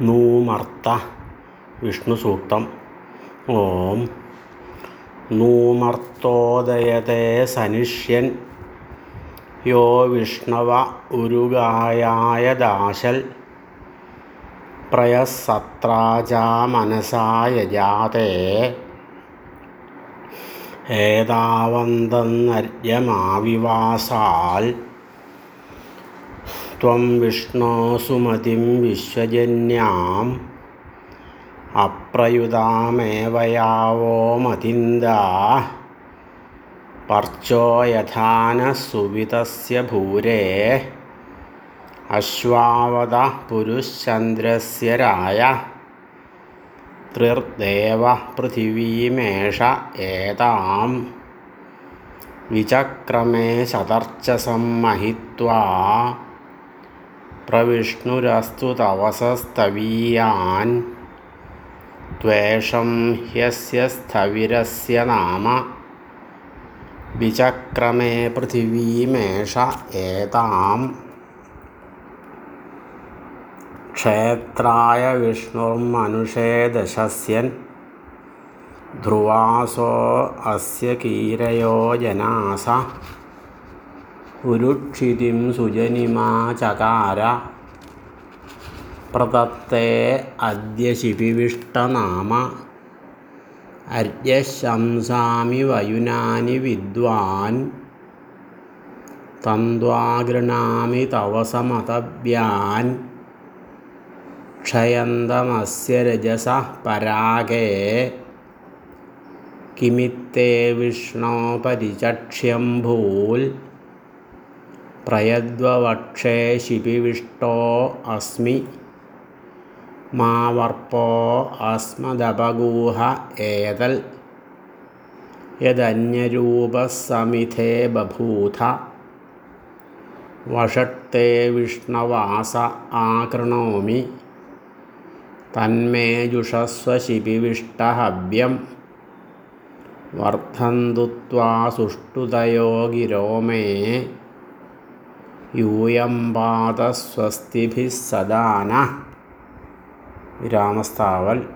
നൂമർത്ത വിഷ്ണു സൂക്തം. ഓം. നൂമർത്തോദയത്തെ സനിഷ്യൻ. യോ വിഷ്ണവ ഉരുഗായായ ദാശൽ. പ്രയസത്രാജാ മനസായജാതേ ഏതാവന്തന്നര്യമാവിവാസാൽ त्वं विष्णो सुमतिं विश्वजन्याम् अप्रयुतामेव यावो मतिन्दा पर्चो यथा न सुवितस्य भूरे अश्वावतः पुरुश्चन्द्रस्य राय त्रिर्देव पृथिवीमेष एताम् विचक्रमे सतर्चसं महित्वा പ്രവിഷ്ണുരസ്തു തവസസ്തവീയാൻ ത്വേഷം ഹ്യസ്യ സ്ഥവിരസ്യ നാമ വിചക്രമേ പൃഥിവീമേഷ ഏതാം ക്ഷേത്രായ വിഷ്ണുർമനുഷേ ദശസ്യൻ ധ്രുവാസോ അസ്യ കീരയോ ജനാസ ഉരുക്ഷിതിം സുജനിമാ ചകാര. പ്രതത്തേ അദ്യ ശിപിവിഷ്ടനാമ അര്യശംസാമി വയുനാനി വിദ്വാൻ. തന്ദ്വാഗൃണാമി തവ ക്ഷയന്തമസ്യ രജസ പരാഗേ. കിമിത്തേ വിഷ്ണോ പരിചക്ഷ്യം ഭൂൽ. പ്രയദ്വവക്ഷേ ശിപിവിഷ്ടോ അസ്മി മാവർപ്പോ അസ്മദപഗൂഹ ഏതൽ യദന്യരൂപസമിധേ ബഭൂഥ വഷട്ടെ വിഷ്ണവാസ ആകൃണോമി തന്മേജുഷസ്വശിപിവിഷ്ടഹവ്യം വർദ്ധന്തുത്വാ വർദ്ധന്തു ത്വാ സുഷ്ടുതയോ ഗിരോ മേ യൂയം പാത സ്വസ്തിഭിः സദാന. വിരാമസ്ഥാവൽ